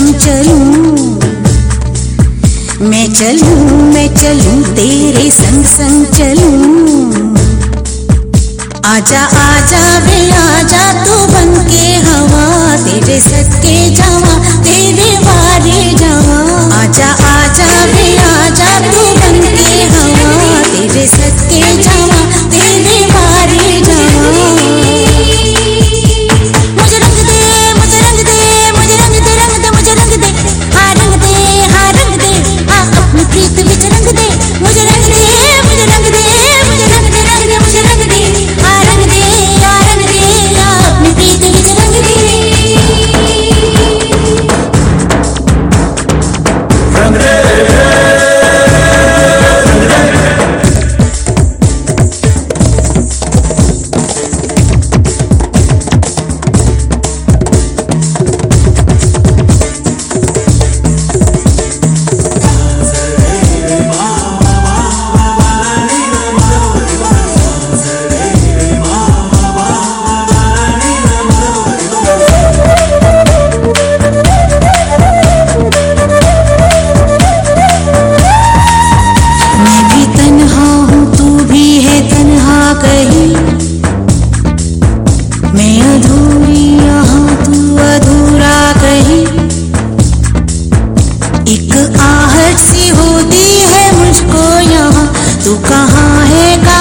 परशम चलूँ। मैं चलूँ मैं चलूँ, तेरे संग संग चलूँ। आजा आजा बे आजा तू बनके हवा, तेरे सद के जावा तेरे बारे जावा। कहाँ है का